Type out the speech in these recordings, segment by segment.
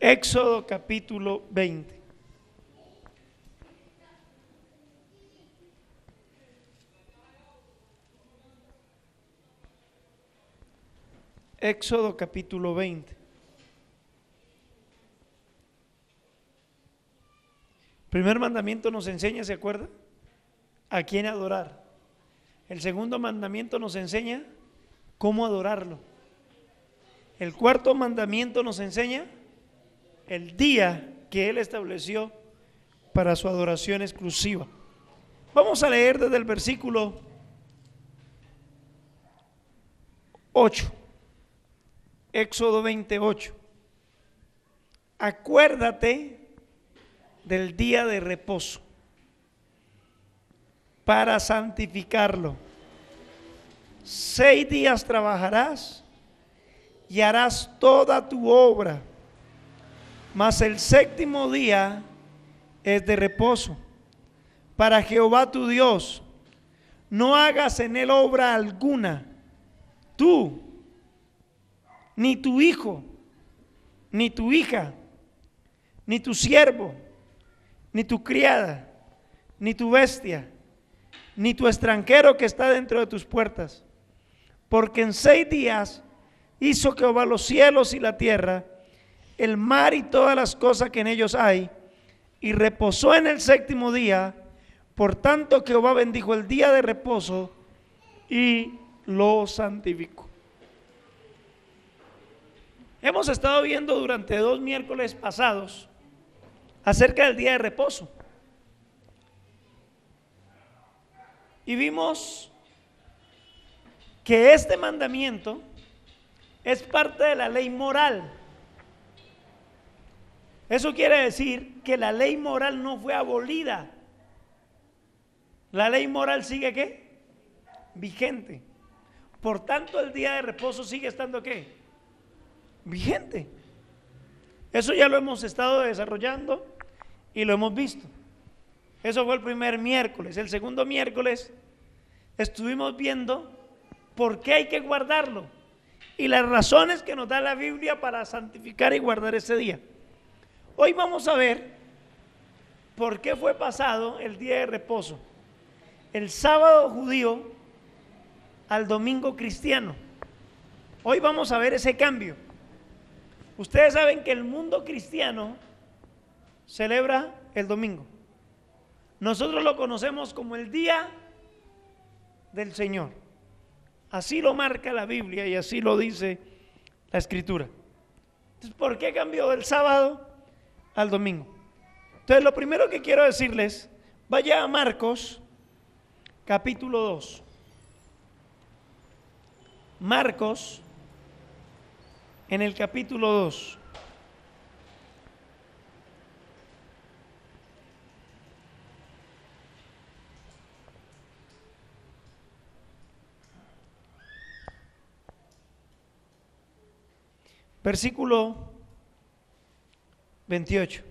Éxodo capítulo 20. Éxodo capítulo 20. Primer mandamiento nos enseña, ¿se acuerda? A quién adorar. El segundo mandamiento nos enseña cómo adorarlo. El cuarto mandamiento nos enseña el día que Él estableció para su adoración exclusiva. Vamos a leer desde el versículo 8, Éxodo 28. Acuérdate del día de reposo para santificarlo. Seis días trabajarás y harás toda tu obra, mas el séptimo día es de reposo para Jehová tu Dios. No hagas en él obra alguna, tú, ni tu hijo, ni tu hija, ni tu siervo, ni tu criada, ni tu bestia, ni tu extranjero que está dentro de tus puertas. Porque en seis días hizo Jehová los cielos y la tierra, el mar y todas las cosas que en ellos hay, y reposó en el séptimo día. Por tanto, Jehová bendijo el día de reposo y lo santificó. Hemos estado viendo durante dos miércoles pasados acerca del día de reposo. Y vimos que este mandamiento es parte de la ley moral. Eso quiere decir que la ley moral no fue abolida. La ley moral sigue qué? Vigente. Por tanto, el día de reposo sigue estando qué? Vigente. Eso ya lo hemos estado desarrollando y lo hemos visto. Eso fue el primer miércoles. El segundo miércoles estuvimos viendo por qué hay que guardarlo y las razones que nos da la Biblia para santificar y guardar ese día. Hoy vamos a ver por qué fue pasado el día de reposo, el sábado judío al domingo cristiano. Hoy vamos a ver ese cambio. Ustedes saben que el mundo cristiano celebra el domingo. Nosotros lo conocemos como el día del Señor. Así lo marca la Biblia y así lo dice la Escritura. Entonces, ¿por qué cambió del sábado al domingo? Entonces, lo primero que quiero decirles, vaya a Marcos capítulo 2. Marcos en el capítulo 2. Versículo 28.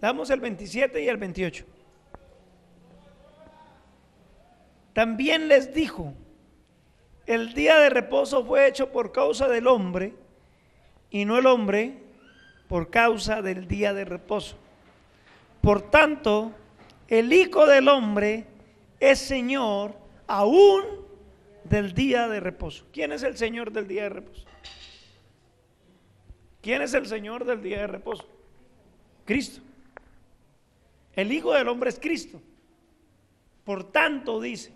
Damos el 27 y el 28. También les dijo, el día de reposo fue hecho por causa del hombre y no el hombre por causa del día de reposo. Por tanto, el Hijo del Hombre es Señor aún del día de reposo. ¿Quién es el Señor del día de reposo? ¿Quién es el Señor del día de reposo? Cristo. El Hijo del Hombre es Cristo. Por tanto, dice,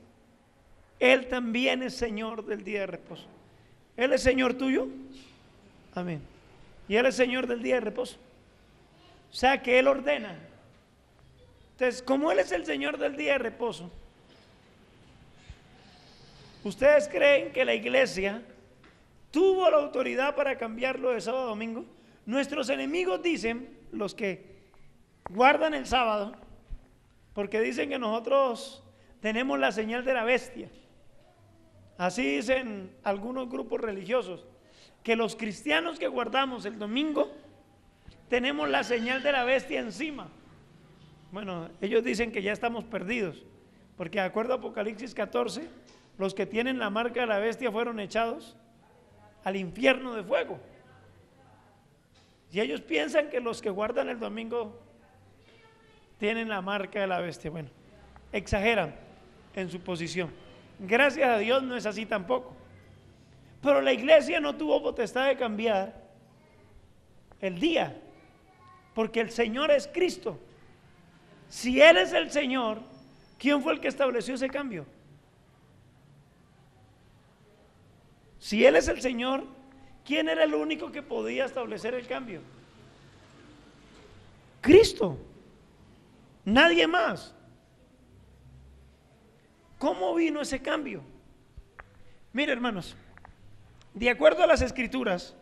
Él también es Señor del día de reposo. ¿Él es Señor tuyo? Amén. Y Él es Señor del día de reposo. O sea que Él ordena. Entonces, como Él es el Señor del día de reposo, ¿Ustedes creen que la iglesia tuvo la autoridad para cambiarlo de sábado a domingo? Nuestros enemigos dicen, los que guardan el sábado, porque dicen que nosotros tenemos la señal de la bestia. Así dicen algunos grupos religiosos, que los cristianos que guardamos el domingo tenemos la señal de la bestia encima. Bueno, ellos dicen que ya estamos perdidos, porque de acuerdo a Apocalipsis 14, los que tienen la marca de la bestia fueron echados al infierno de fuego. Y ellos piensan que los que guardan el domingo tienen la marca de la bestia. Bueno, exageran en su posición. Gracias a Dios no es así tampoco. Pero la iglesia no tuvo potestad de cambiar el día, porque el Señor es Cristo. Si Él es el Señor, ¿quién fue el que estableció ese cambio? Si Él es el Señor, ¿quién era el único que podía establecer el cambio? Cristo. Nadie más. ¿Cómo vino ese cambio? Mire, hermanos, de acuerdo a las escrituras,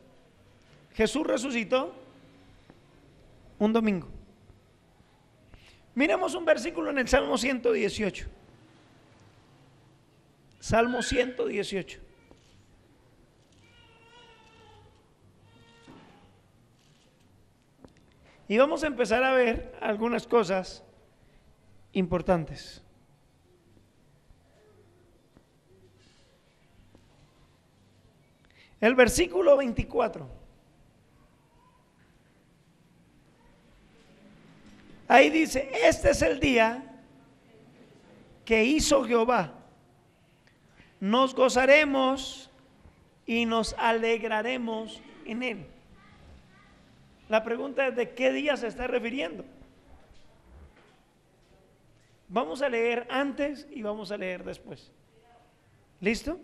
Jesús resucitó un domingo. Miremos un versículo en el Salmo 118. Salmo 118. Y vamos a empezar a ver algunas cosas importantes. El versículo 24. Ahí dice, este es el día que hizo Jehová. Nos gozaremos y nos alegraremos en él. La pregunta es de qué día se está refiriendo. Vamos a leer antes y vamos a leer después. ¿Listo?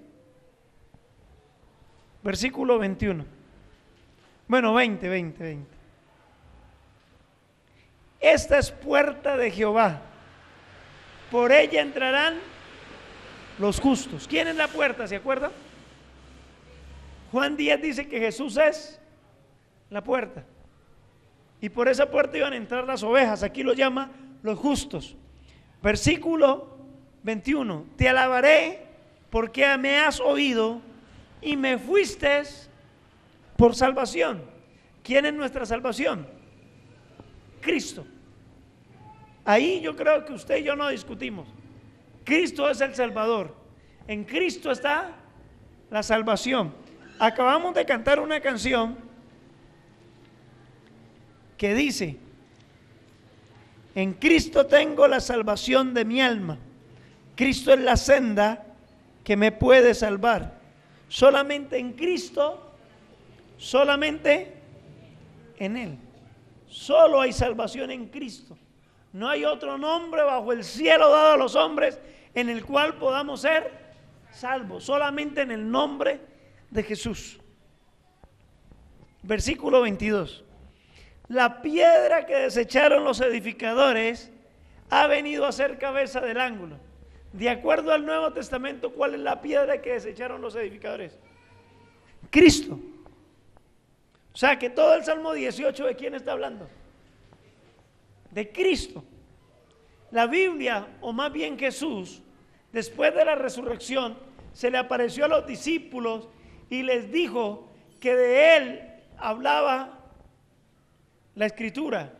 Versículo 21. Bueno, 20, 20, 20. Esta es puerta de Jehová. Por ella entrarán los justos. ¿Quién es la puerta? ¿Se acuerdan? Juan 10 dice que Jesús es la puerta. Y por esa puerta iban a entrar las ovejas. Aquí lo llama los justos. Versículo 21. Te alabaré porque me has oído y me fuiste por salvación. ¿Quién es nuestra salvación? Cristo. Ahí yo creo que usted y yo no discutimos. Cristo es el Salvador. En Cristo está la salvación. Acabamos de cantar una canción que dice, en Cristo tengo la salvación de mi alma. Cristo es la senda que me puede salvar. Solamente en Cristo, solamente en Él. Solo hay salvación en Cristo. No hay otro nombre bajo el cielo dado a los hombres en el cual podamos ser salvos. Solamente en el nombre de Jesús. Versículo 22. La piedra que desecharon los edificadores ha venido a ser cabeza del ángulo. De acuerdo al Nuevo Testamento, ¿cuál es la piedra que desecharon los edificadores? Cristo. O sea que todo el Salmo 18 de quién está hablando? De Cristo. La Biblia, o más bien Jesús, después de la resurrección, se le apareció a los discípulos y les dijo que de él hablaba la escritura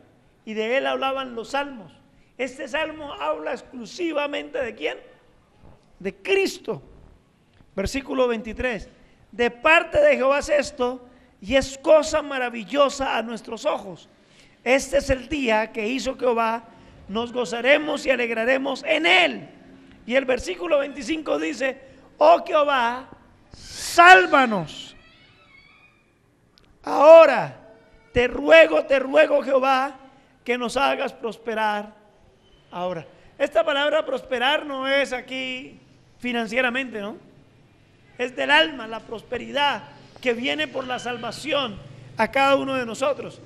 y de él hablaban los salmos. Este salmo habla exclusivamente de quién? De Cristo. Versículo 23. De parte de Jehová es esto y es cosa maravillosa a nuestros ojos. Este es el día que hizo Jehová, nos gozaremos y alegraremos en él. Y el versículo 25 dice, oh Jehová, sálvanos. Ahora te ruego, te ruego Jehová, que nos hagas prosperar ahora. Esta palabra prosperar no es aquí financieramente, ¿no? Es del alma, la prosperidad que viene por la salvación a cada uno de nosotros.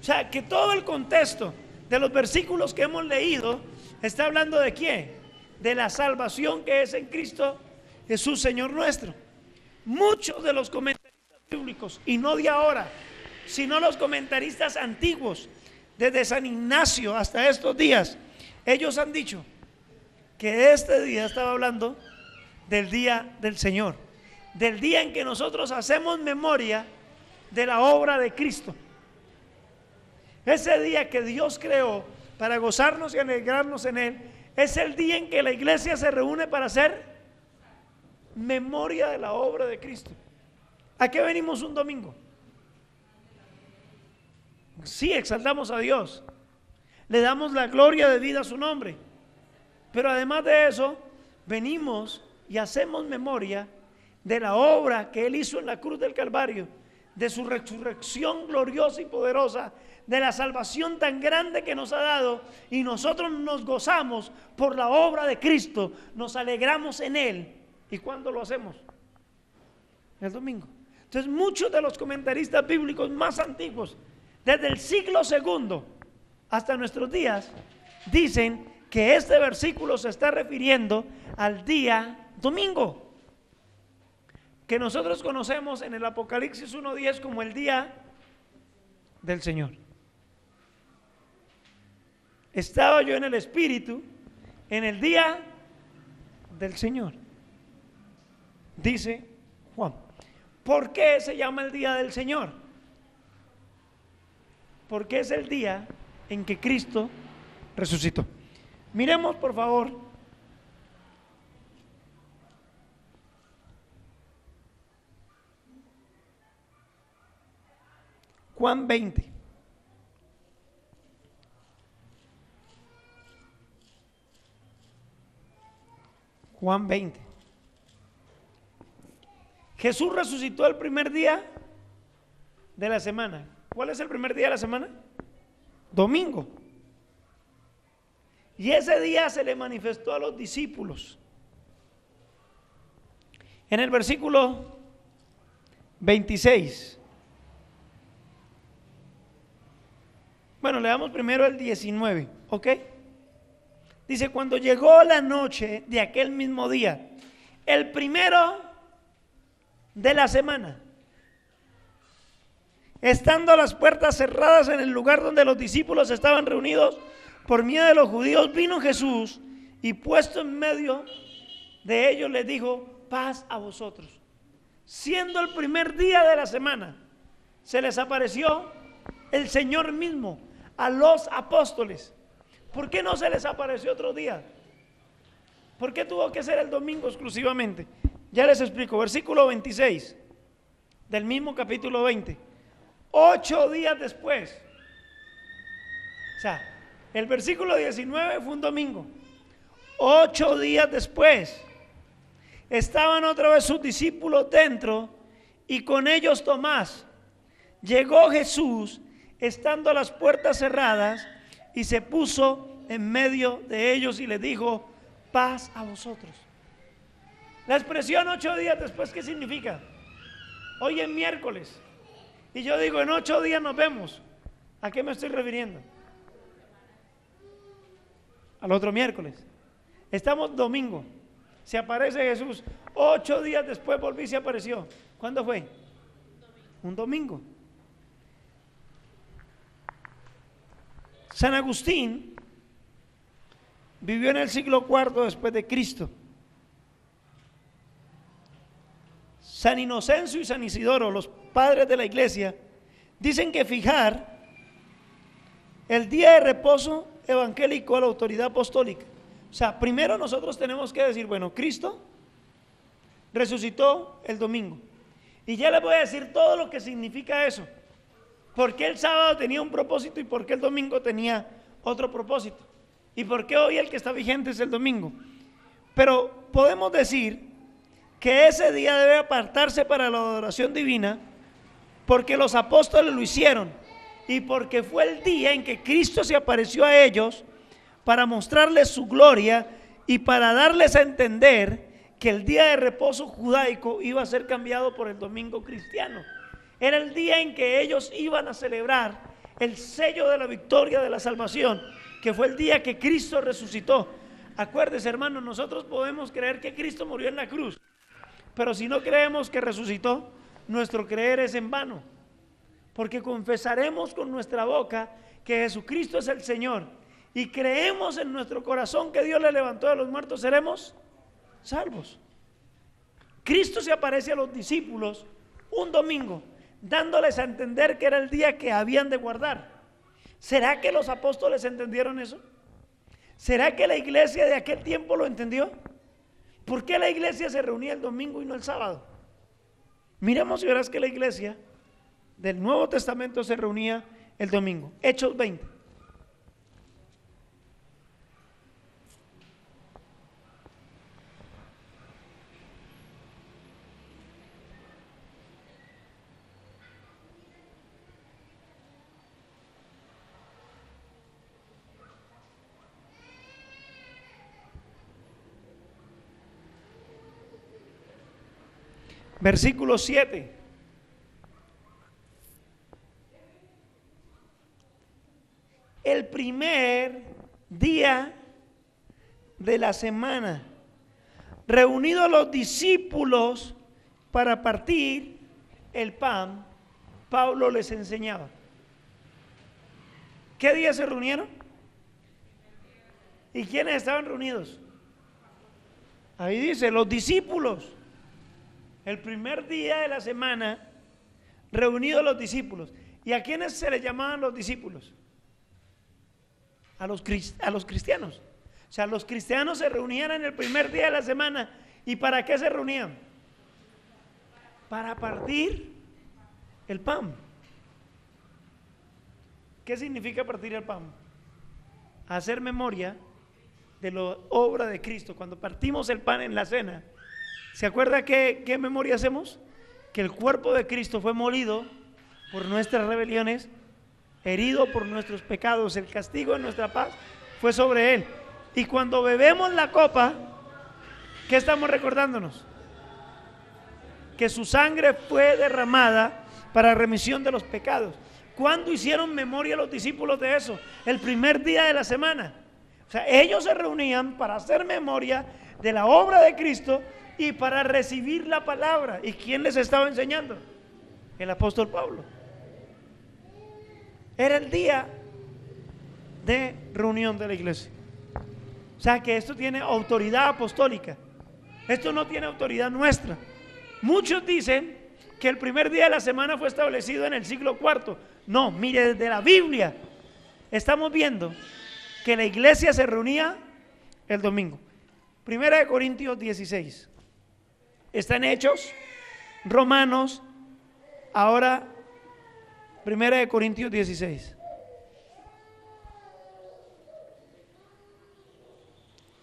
O sea, que todo el contexto de los versículos que hemos leído está hablando de quién? De la salvación que es en Cristo Jesús, Señor nuestro. Muchos de los comentaristas bíblicos, y no de ahora, sino los comentaristas antiguos, desde San Ignacio hasta estos días, ellos han dicho que este día estaba hablando del día del Señor, del día en que nosotros hacemos memoria de la obra de Cristo. Ese día que Dios creó para gozarnos y alegrarnos en Él, es el día en que la iglesia se reúne para hacer memoria de la obra de Cristo. ¿A qué venimos un domingo? Sí exaltamos a Dios, le damos la gloria de vida a su nombre, pero además de eso, venimos y hacemos memoria de la obra que Él hizo en la cruz del Calvario, de su resurrección gloriosa y poderosa, de la salvación tan grande que nos ha dado, y nosotros nos gozamos por la obra de Cristo, nos alegramos en Él. ¿Y cuándo lo hacemos? El domingo. Entonces muchos de los comentaristas bíblicos más antiguos, desde el siglo segundo hasta nuestros días, dicen que este versículo se está refiriendo al día domingo, que nosotros conocemos en el Apocalipsis 1.10 como el día del Señor. Estaba yo en el Espíritu en el día del Señor, dice Juan. ¿Por qué se llama el día del Señor? Porque es el día en que Cristo resucitó. Miremos, por favor, Juan 20. Juan 20. Jesús resucitó el primer día de la semana. ¿Cuál es el primer día de la semana? Domingo. Y ese día se le manifestó a los discípulos. En el versículo 26. Bueno, le damos primero el 19, ¿ok? Dice, cuando llegó la noche de aquel mismo día, el primero de la semana, estando las puertas cerradas en el lugar donde los discípulos estaban reunidos, por miedo de los judíos, vino Jesús y puesto en medio de ellos les dijo, paz a vosotros. Siendo el primer día de la semana, se les apareció el Señor mismo a los apóstoles. ¿Por qué no se les apareció otro día? ¿Por qué tuvo que ser el domingo exclusivamente? Ya les explico, versículo 26 del mismo capítulo 20. Ocho días después. O sea, el versículo 19 fue un domingo. Ocho días después, estaban otra vez sus discípulos dentro y con ellos Tomás. Llegó Jesús estando las puertas cerradas y se puso en medio de ellos y les dijo, paz a vosotros. La expresión ocho días después, ¿qué significa? Hoy es miércoles. Y yo digo, en ocho días nos vemos. ¿A qué me estoy refiriendo? al otro miércoles. Estamos domingo. Se aparece Jesús. Ocho días después volví y se apareció. ¿Cuándo fue? Un domingo. San Agustín vivió en el siglo IV después de Cristo. San Inocencio y San Isidoro, los padres de la iglesia, dicen que fijar el día de reposo evangélico a la autoridad apostólica. O sea, primero nosotros tenemos que decir, bueno, Cristo resucitó el domingo. Y ya les voy a decir todo lo que significa eso. ¿Por qué el sábado tenía un propósito y por qué el domingo tenía otro propósito? ¿Y por qué hoy el que está vigente es el domingo? Pero podemos decir que ese día debe apartarse para la adoración divina porque los apóstoles lo hicieron y porque fue el día en que Cristo se apareció a ellos para mostrarles su gloria y para darles a entender que el día de reposo judaico iba a ser cambiado por el domingo cristiano. Era el día en que ellos iban a celebrar el sello de la victoria de la salvación, que fue el día que Cristo resucitó. Acuérdense, hermanos, nosotros podemos creer que Cristo murió en la cruz, pero si no creemos que resucitó, nuestro creer es en vano porque confesaremos con nuestra boca que Jesucristo es el Señor y creemos en nuestro corazón que Dios le levantó de los muertos, seremos salvos. Cristo se aparece a los discípulos un domingo, dándoles a entender que era el día que habían de guardar. ¿Será que los apóstoles entendieron eso? ¿Será que la iglesia de aquel tiempo lo entendió? ¿Por qué la iglesia se reunía el domingo y no el sábado? Miremos y verás que la iglesia del Nuevo Testamento se reunía el domingo. Hechos 20. Versículo 7. El primer día de la semana, reunidos los discípulos para partir el pan, Pablo les enseñaba. ¿Qué día se reunieron? ¿Y quiénes estaban reunidos? Ahí dice, los discípulos el primer día de la semana, reunidos los discípulos. ¿Y a quiénes se les llamaban los discípulos? A los, a los cristianos. O sea, los cristianos se reunían en el primer día de la semana. ¿Y para qué se reunían? Para partir el pan. ¿Qué significa partir el pan? Hacer memoria de la obra de Cristo. Cuando partimos el pan en la cena, ¿Se acuerda qué, qué memoria hacemos? Que el cuerpo de Cristo fue molido por nuestras rebeliones, herido por nuestros pecados, el castigo de nuestra paz fue sobre él. Y cuando bebemos la copa, ¿qué estamos recordándonos? Que su sangre fue derramada para remisión de los pecados. ¿Cuándo hicieron memoria los discípulos de eso? El primer día de la semana. O sea, ellos se reunían para hacer memoria de la obra de Cristo y para recibir la palabra. ¿Y quién les estaba enseñando? El apóstol Pablo. Era el día de reunión de la iglesia. O sea que esto tiene autoridad apostólica. Esto no tiene autoridad nuestra. Muchos dicen que el primer día de la semana fue establecido en el siglo IV. No, mire, desde la Biblia estamos viendo que la iglesia se reunía el domingo. Primera de Corintios 16. Están hechos, Romanos, ahora Primera de Corintios 16.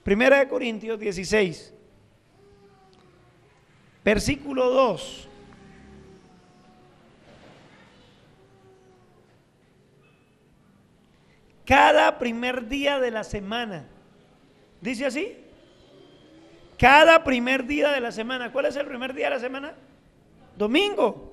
Primera de Corintios 16, versículo 2. Cada primer día de la semana. ¿Dice así? Cada primer día de la semana. ¿Cuál es el primer día de la semana? Domingo.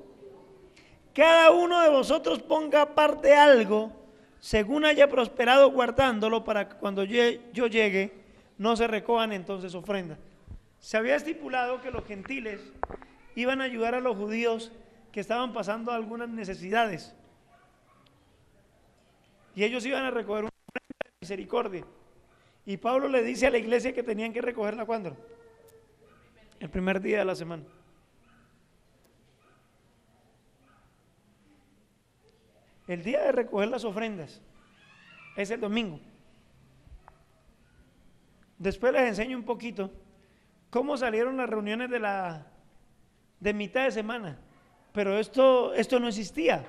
Cada uno de vosotros ponga aparte algo según haya prosperado guardándolo para que cuando yo llegue no se recojan entonces ofrendas. Se había estipulado que los gentiles iban a ayudar a los judíos que estaban pasando algunas necesidades. Y ellos iban a recoger una ofrenda de misericordia. Y Pablo le dice a la iglesia que tenían que recogerla cuando? El primer día de la semana. El día de recoger las ofrendas es el domingo. Después les enseño un poquito cómo salieron las reuniones de la de mitad de semana. Pero esto, esto no existía.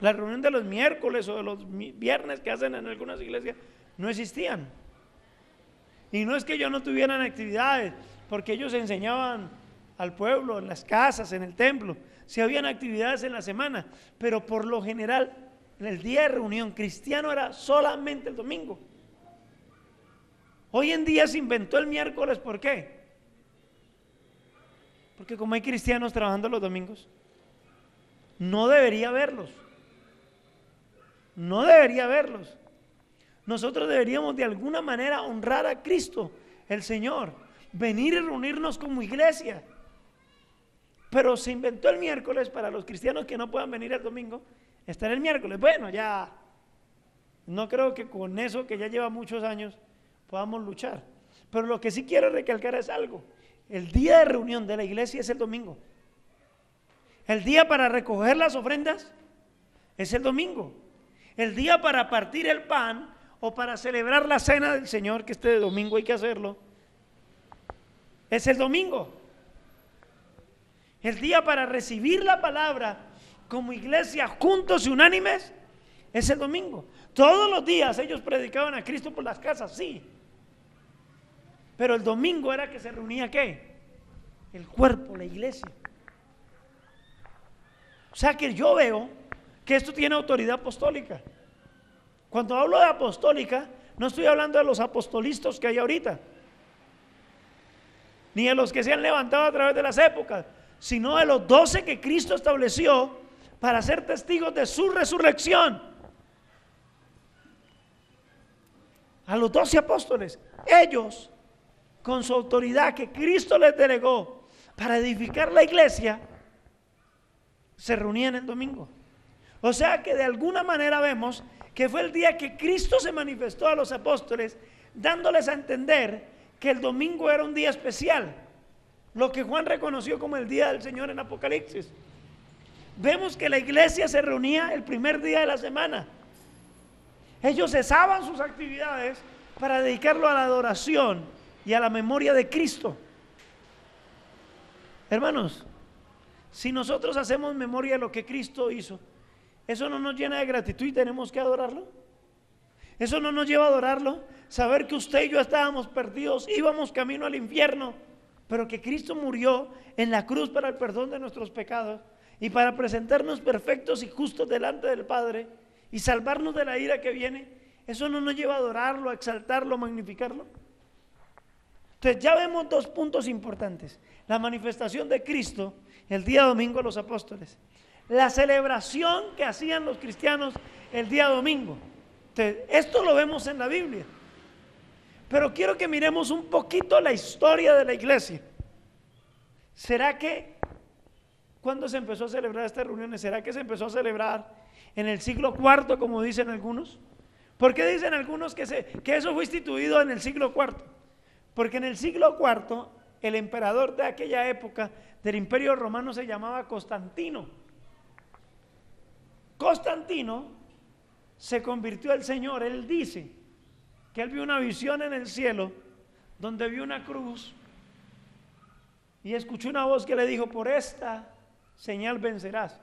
La reunión de los miércoles o de los viernes que hacen en algunas iglesias no existían. Y no es que ellos no tuvieran actividades, porque ellos enseñaban al pueblo, en las casas, en el templo. Si habían actividades en la semana, pero por lo general, en el día de reunión cristiano era solamente el domingo. Hoy en día se inventó el miércoles, ¿por qué? Porque como hay cristianos trabajando los domingos, no debería verlos. No debería verlos nosotros deberíamos de alguna manera honrar a Cristo, el Señor, venir y reunirnos como iglesia. Pero se inventó el miércoles para los cristianos que no puedan venir el domingo, estar el miércoles. Bueno, ya no creo que con eso que ya lleva muchos años podamos luchar. Pero lo que sí quiero recalcar es algo. El día de reunión de la iglesia es el domingo. El día para recoger las ofrendas es el domingo. El día para partir el pan o para celebrar la cena del Señor, que este domingo hay que hacerlo, es el domingo. El día para recibir la palabra como iglesia juntos y unánimes es el domingo. Todos los días ellos predicaban a Cristo por las casas, sí. Pero el domingo era que se reunía qué? El cuerpo, la iglesia. O sea que yo veo que esto tiene autoridad apostólica. Cuando hablo de apostólica, no estoy hablando de los apostolistas que hay ahorita, ni de los que se han levantado a través de las épocas, sino de los doce que Cristo estableció para ser testigos de su resurrección. A los doce apóstoles, ellos, con su autoridad que Cristo les delegó para edificar la iglesia, se reunían el domingo. O sea que de alguna manera vemos que fue el día que Cristo se manifestó a los apóstoles, dándoles a entender que el domingo era un día especial, lo que Juan reconoció como el día del Señor en Apocalipsis. Vemos que la iglesia se reunía el primer día de la semana. Ellos cesaban sus actividades para dedicarlo a la adoración y a la memoria de Cristo. Hermanos, si nosotros hacemos memoria de lo que Cristo hizo, ¿eso no nos llena de gratitud y tenemos que adorarlo? ¿Eso no nos lleva a adorarlo? Saber que usted y yo estábamos perdidos, íbamos camino al infierno, pero que Cristo murió en la cruz para el perdón de nuestros pecados y para presentarnos perfectos y justos delante del Padre y salvarnos de la ira que viene. ¿Eso no nos lleva a adorarlo, a exaltarlo, a magnificarlo? Entonces ya vemos dos puntos importantes. La manifestación de Cristo el día domingo a los apóstoles. La celebración que hacían los cristianos el día domingo. esto lo vemos en la Biblia. Pero quiero que miremos un poquito la historia de la iglesia. ¿Será que cuando se empezó a celebrar estas reuniones? ¿Será que se empezó a celebrar en el siglo IV, como dicen algunos? ¿Por qué dicen algunos que, que eso fue instituido en el siglo IV? Porque en el siglo IV el emperador de aquella época del imperio romano se llamaba Constantino. Constantino se convirtió al Señor. Él dice que él vio una visión en el cielo donde vio una cruz y escuchó una voz que le dijo, por esta señal vencerás.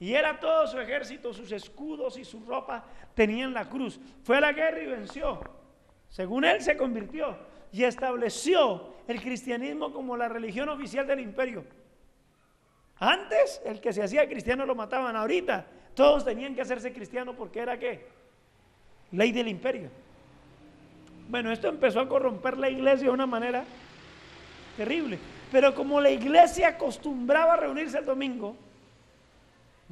Y era todo su ejército, sus escudos y su ropa tenían la cruz. Fue a la guerra y venció. Según él se convirtió y estableció el cristianismo como la religión oficial del imperio. Antes el que se hacía cristiano lo mataban, ahorita todos tenían que hacerse cristiano porque era qué? Ley del imperio. Bueno, esto empezó a corromper la iglesia de una manera terrible. Pero como la iglesia acostumbraba a reunirse el domingo,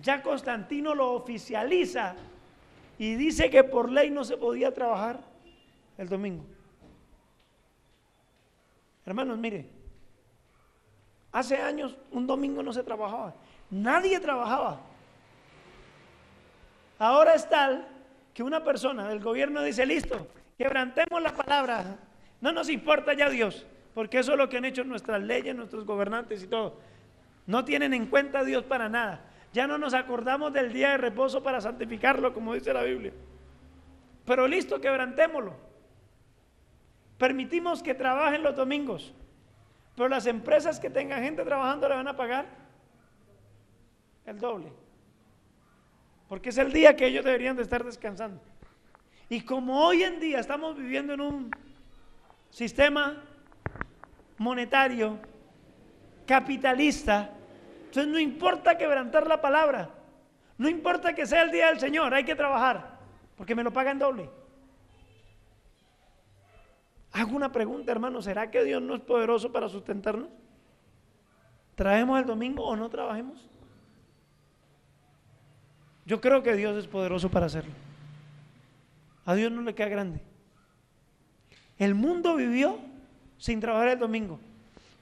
ya Constantino lo oficializa y dice que por ley no se podía trabajar el domingo. Hermanos, mire, hace años un domingo no se trabajaba, nadie trabajaba. Ahora es tal que una persona del gobierno dice, listo, quebrantemos la palabra, no nos importa ya Dios, porque eso es lo que han hecho nuestras leyes, nuestros gobernantes y todo. No tienen en cuenta a Dios para nada. Ya no nos acordamos del día de reposo para santificarlo, como dice la Biblia. Pero listo, quebrantémoslo. Permitimos que trabajen los domingos, pero las empresas que tengan gente trabajando le van a pagar el doble. Porque es el día que ellos deberían de estar descansando. Y como hoy en día estamos viviendo en un sistema monetario capitalista, entonces no importa quebrantar la palabra, no importa que sea el día del Señor, hay que trabajar, porque me lo pagan doble. Hago una pregunta, hermano, ¿será que Dios no es poderoso para sustentarnos? ¿Traemos el domingo o no trabajemos? Yo creo que Dios es poderoso para hacerlo. A Dios no le queda grande. El mundo vivió sin trabajar el domingo.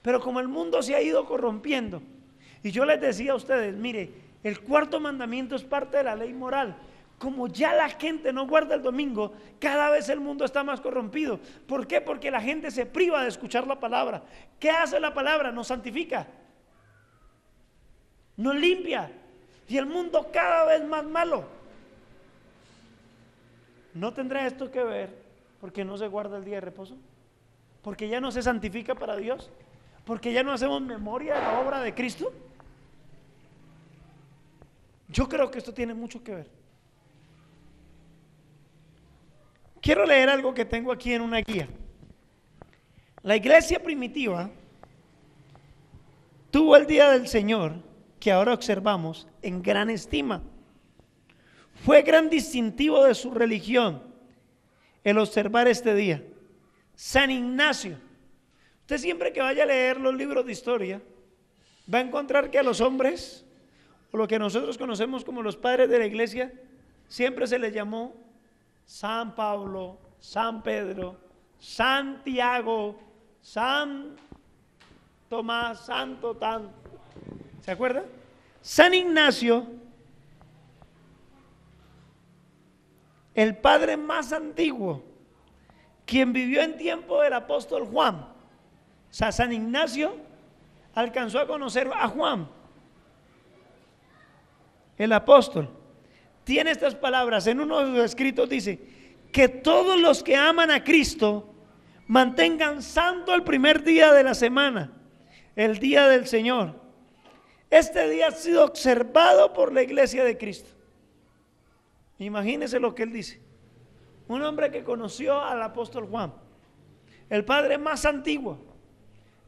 Pero como el mundo se ha ido corrompiendo, y yo les decía a ustedes, mire, el cuarto mandamiento es parte de la ley moral como ya la gente no guarda el domingo, cada vez el mundo está más corrompido. ¿Por qué? Porque la gente se priva de escuchar la palabra. ¿Qué hace la palabra? Nos santifica. Nos limpia. Y el mundo cada vez más malo. ¿No tendrá esto que ver porque no se guarda el día de reposo? Porque ya no se santifica para Dios. Porque ya no hacemos memoria de la obra de Cristo. Yo creo que esto tiene mucho que ver. Quiero leer algo que tengo aquí en una guía. La iglesia primitiva tuvo el día del Señor, que ahora observamos, en gran estima. Fue gran distintivo de su religión el observar este día. San Ignacio. Usted siempre que vaya a leer los libros de historia, va a encontrar que a los hombres, o lo que nosotros conocemos como los padres de la iglesia, siempre se les llamó San Pablo, San Pedro, Santiago, San Tomás, Santo Tanto. ¿Se acuerda? San Ignacio, el padre más antiguo, quien vivió en tiempo del apóstol Juan. O sea, San Ignacio alcanzó a conocer a Juan, el apóstol. Tiene estas palabras, en uno de sus escritos dice, que todos los que aman a Cristo mantengan santo el primer día de la semana, el día del Señor. Este día ha sido observado por la iglesia de Cristo. Imagínese lo que él dice. Un hombre que conoció al apóstol Juan, el padre más antiguo,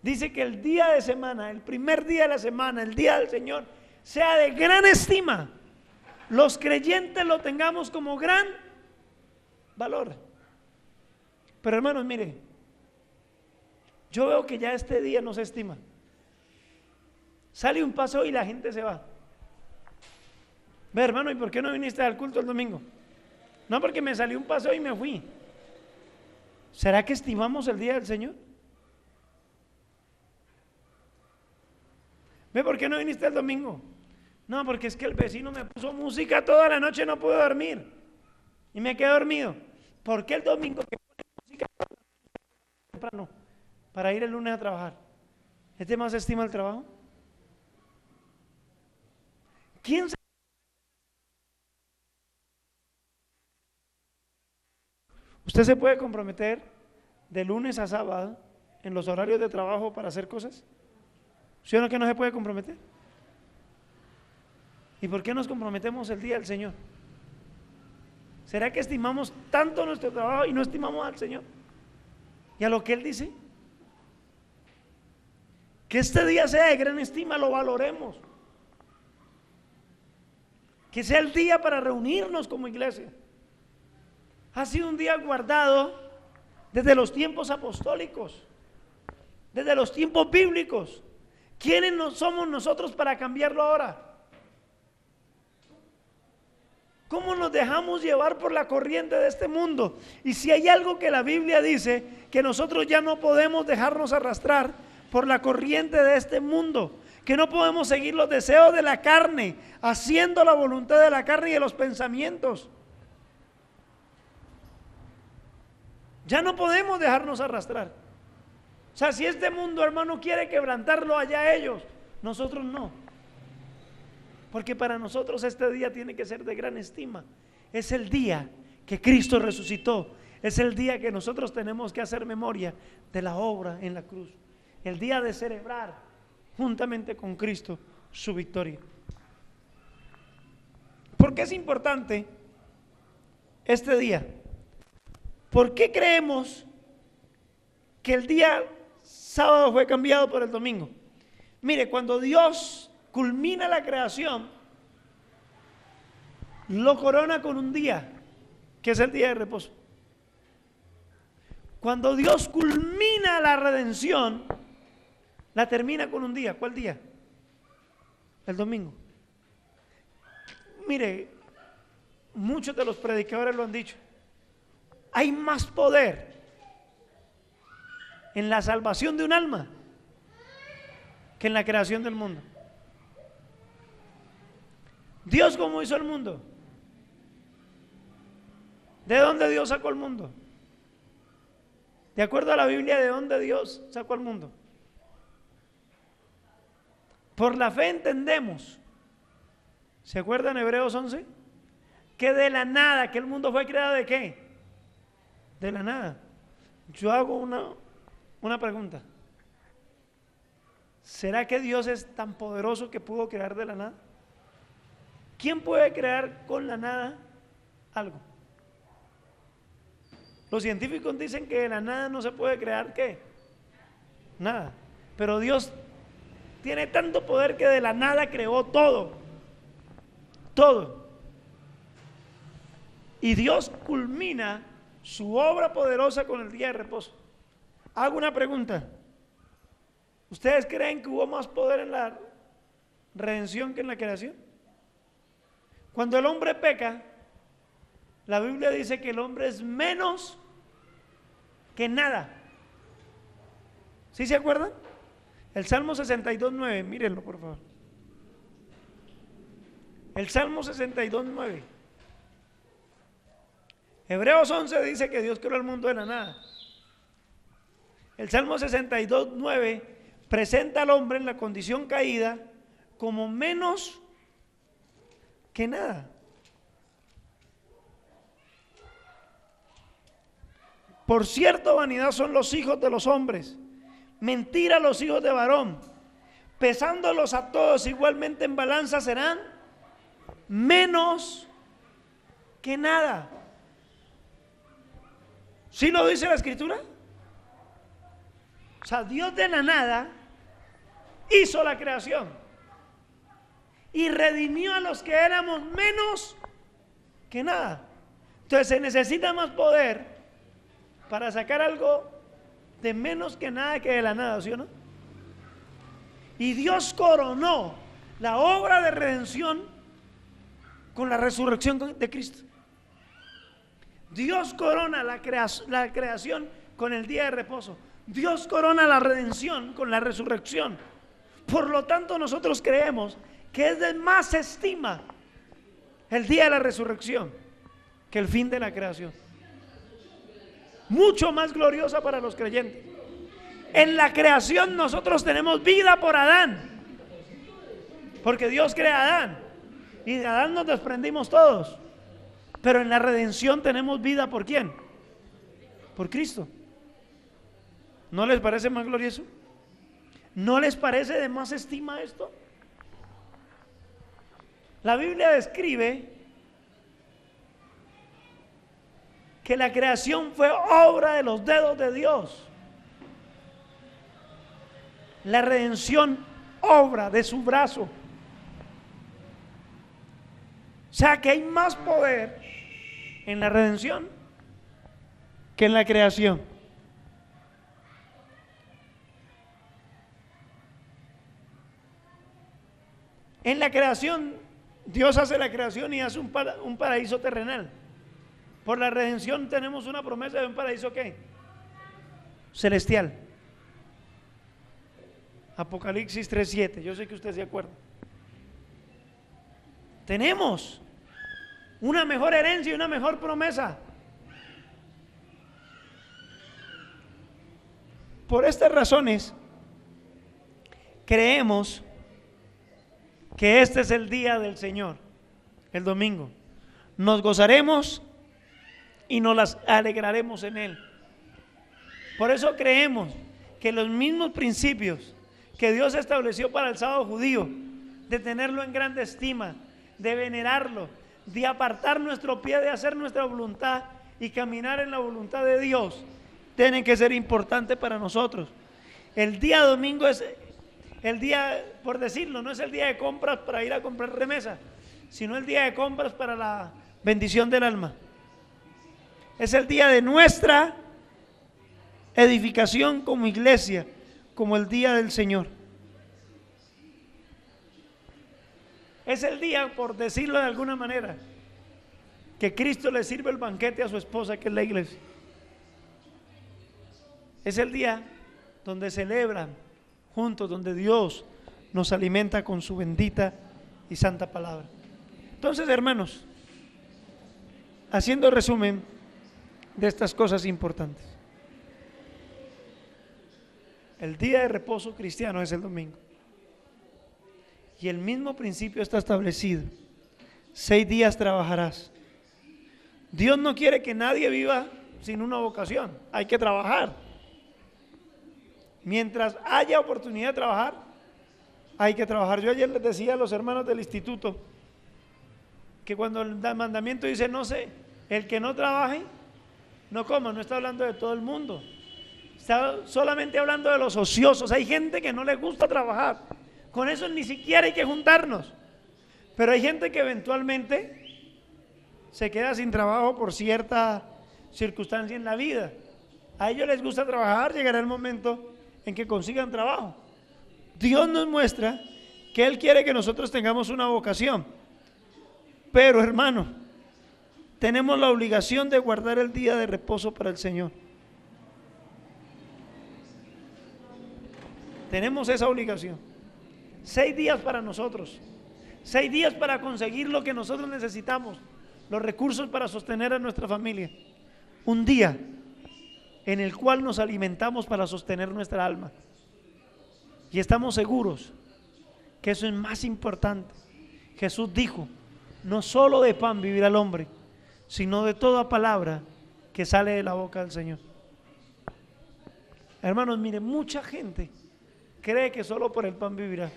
dice que el día de semana, el primer día de la semana, el día del Señor, sea de gran estima. Los creyentes lo tengamos como gran valor. Pero hermanos, mire, yo veo que ya este día no se estima. Sale un paso y la gente se va. Ve, hermano, ¿y por qué no viniste al culto el domingo? No, porque me salió un paso y me fui. ¿Será que estimamos el día del Señor? ¿Ve por qué no viniste el domingo? No, porque es que el vecino me puso música toda la noche, no pude dormir. Y me quedé dormido. ¿Por qué el domingo que pone música temprano? Para ir el lunes a trabajar. ¿Este más estima el trabajo? ¿Quién se ¿Usted se puede comprometer de lunes a sábado en los horarios de trabajo para hacer cosas? ¿Sí o no que no se puede comprometer? ¿Y por qué nos comprometemos el día del Señor? ¿Será que estimamos tanto nuestro trabajo y no estimamos al Señor? ¿Y a lo que Él dice? Que este día sea de gran estima, lo valoremos. Que sea el día para reunirnos como iglesia ha sido un día guardado desde los tiempos apostólicos, desde los tiempos bíblicos. ¿Quiénes somos nosotros para cambiarlo ahora? ¿Cómo nos dejamos llevar por la corriente de este mundo? Y si hay algo que la Biblia dice, que nosotros ya no podemos dejarnos arrastrar por la corriente de este mundo, que no podemos seguir los deseos de la carne, haciendo la voluntad de la carne y de los pensamientos. Ya no podemos dejarnos arrastrar. O sea, si este mundo, hermano, quiere quebrantarlo allá ellos, nosotros no. Porque para nosotros este día tiene que ser de gran estima. Es el día que Cristo resucitó. Es el día que nosotros tenemos que hacer memoria de la obra en la cruz. El día de celebrar juntamente con Cristo su victoria. ¿Por qué es importante este día? ¿Por qué creemos que el día sábado fue cambiado por el domingo? Mire, cuando Dios culmina la creación, lo corona con un día, que es el día de reposo. Cuando Dios culmina la redención, la termina con un día. ¿Cuál día? El domingo. Mire, muchos de los predicadores lo han dicho hay más poder en la salvación de un alma que en la creación del mundo. Dios cómo hizo el mundo. ¿De dónde Dios sacó el mundo? De acuerdo a la Biblia, ¿de dónde Dios sacó el mundo? Por la fe entendemos. ¿Se acuerdan Hebreos 11? Que de la nada, que el mundo fue creado de qué? de la nada. Yo hago una, una pregunta. ¿Será que Dios es tan poderoso que pudo crear de la nada? ¿Quién puede crear con la nada algo? Los científicos dicen que de la nada no se puede crear qué? Nada. Pero Dios tiene tanto poder que de la nada creó todo. Todo. Y Dios culmina su obra poderosa con el día de reposo. Hago una pregunta. ¿Ustedes creen que hubo más poder en la redención que en la creación? Cuando el hombre peca, la Biblia dice que el hombre es menos que nada. ¿Sí se acuerdan? El Salmo 62.9, mírenlo por favor. El Salmo 62.9. Hebreos 11 dice que Dios creó el mundo de la nada. El Salmo 62.9 presenta al hombre en la condición caída como menos que nada. Por cierto, vanidad son los hijos de los hombres, mentira los hijos de varón. Pesándolos a todos igualmente en balanza serán menos que nada. ¿Sí lo dice la escritura? O sea, Dios de la nada hizo la creación y redimió a los que éramos menos que nada. Entonces se necesita más poder para sacar algo de menos que nada que de la nada, ¿sí o no? Y Dios coronó la obra de redención con la resurrección de Cristo. Dios corona la, la creación con el día de reposo. Dios corona la redención con la resurrección. Por lo tanto, nosotros creemos que es de más estima el día de la resurrección que el fin de la creación mucho más gloriosa para los creyentes. En la creación nosotros tenemos vida por Adán, porque Dios crea a Adán y de Adán nos desprendimos todos. Pero en la redención tenemos vida por quién? Por Cristo. ¿No les parece más glorioso? ¿No les parece de más estima esto? La Biblia describe que la creación fue obra de los dedos de Dios. La redención, obra de su brazo. O sea que hay más poder en la redención que en la creación. En la creación, Dios hace la creación y hace un, paraíso terrenal. Por la redención tenemos una promesa de un paraíso qué? Celestial. Apocalipsis 3.7. Yo sé que usted se acuerda. Tenemos una mejor herencia y una mejor promesa. Por estas razones, creemos que este es el día del Señor, el domingo. Nos gozaremos y nos las alegraremos en Él. Por eso creemos que los mismos principios que Dios estableció para el sábado judío, de tenerlo en grande estima, de venerarlo, de apartar nuestro pie de hacer nuestra voluntad y caminar en la voluntad de Dios, tienen que ser importantes para nosotros. El día domingo es el día, por decirlo, no es el día de compras para ir a comprar remesa, sino el día de compras para la bendición del alma. Es el día de nuestra edificación como iglesia, como el día del Señor. Es el día, por decirlo de alguna manera, que Cristo le sirve el banquete a su esposa, que es la iglesia. Es el día donde celebran juntos, donde Dios nos alimenta con su bendita y santa palabra. Entonces, hermanos, haciendo resumen, de estas cosas importantes. El día de reposo cristiano es el domingo. Y el mismo principio está establecido. Seis días trabajarás. Dios no quiere que nadie viva sin una vocación. Hay que trabajar. Mientras haya oportunidad de trabajar, hay que trabajar. Yo ayer les decía a los hermanos del instituto que cuando el mandamiento dice, no sé, el que no trabaje, No como, no está hablando de todo el mundo. Está solamente hablando de los ociosos. Hay gente que no le gusta trabajar. Con eso ni siquiera hay que juntarnos. Pero hay gente que eventualmente se queda sin trabajo por cierta circunstancia en la vida. A ellos les gusta trabajar, llegará el momento en que consigan trabajo. Dios nos muestra que Él quiere que nosotros tengamos una vocación. Pero hermano, tenemos la obligación de guardar el día de reposo para el Señor. Tenemos esa obligación. Seis días para nosotros. Seis días para conseguir lo que nosotros necesitamos. Los recursos para sostener a nuestra familia. Un día en el cual nos alimentamos para sostener nuestra alma. Y estamos seguros que eso es más importante. Jesús dijo, no solo de pan vivirá el hombre, sino de toda palabra que sale de la boca del Señor. Hermanos, mire, mucha gente cree que solo por el pan vivirá,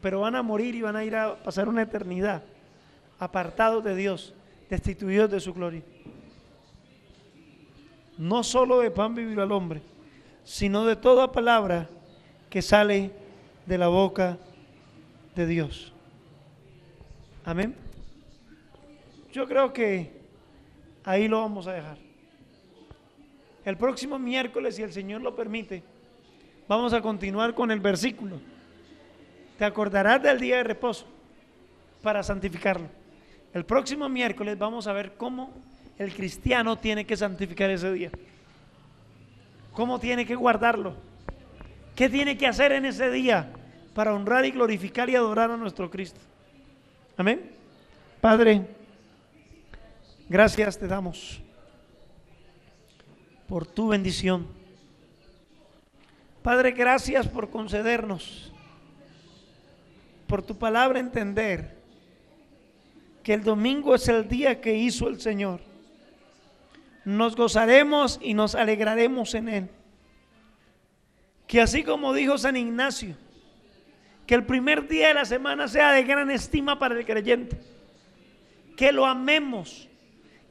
pero van a morir y van a ir a pasar una eternidad apartados de Dios, destituidos de su gloria. No solo de pan vivirá el hombre, sino de toda palabra que sale de la boca de Dios. Amén. Yo creo que ahí lo vamos a dejar. El próximo miércoles, si el Señor lo permite, vamos a continuar con el versículo. Te acordarás del día de reposo para santificarlo. El próximo miércoles vamos a ver cómo el cristiano tiene que santificar ese día. ¿Cómo tiene que guardarlo? ¿Qué tiene que hacer en ese día para honrar y glorificar y adorar a nuestro Cristo? Amén. Padre, gracias te damos por tu bendición. Padre, gracias por concedernos, por tu palabra entender que el domingo es el día que hizo el Señor. Nos gozaremos y nos alegraremos en él. Que así como dijo San Ignacio, que el primer día de la semana sea de gran estima para el creyente. Que lo amemos,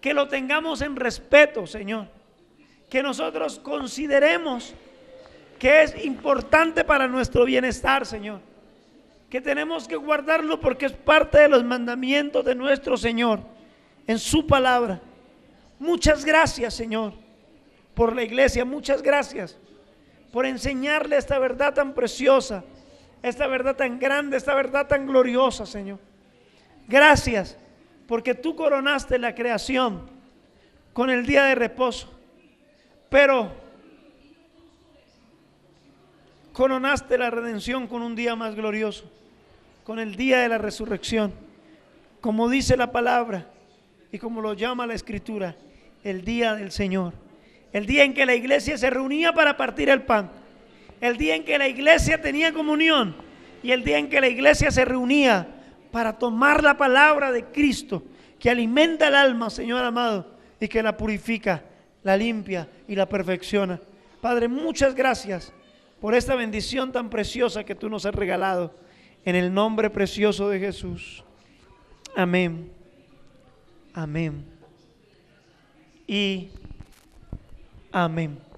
que lo tengamos en respeto, Señor. Que nosotros consideremos que es importante para nuestro bienestar, Señor. Que tenemos que guardarlo porque es parte de los mandamientos de nuestro Señor en su palabra. Muchas gracias, Señor, por la iglesia. Muchas gracias por enseñarle esta verdad tan preciosa esta verdad tan grande, esta verdad tan gloriosa, Señor. Gracias porque tú coronaste la creación con el día de reposo, pero coronaste la redención con un día más glorioso, con el día de la resurrección, como dice la palabra y como lo llama la escritura, el día del Señor, el día en que la iglesia se reunía para partir el pan el día en que la iglesia tenía comunión y el día en que la iglesia se reunía para tomar la palabra de Cristo que alimenta el alma, Señor amado, y que la purifica, la limpia y la perfecciona. Padre, muchas gracias por esta bendición tan preciosa que tú nos has regalado. En el nombre precioso de Jesús. Amén. Amén. Y amén.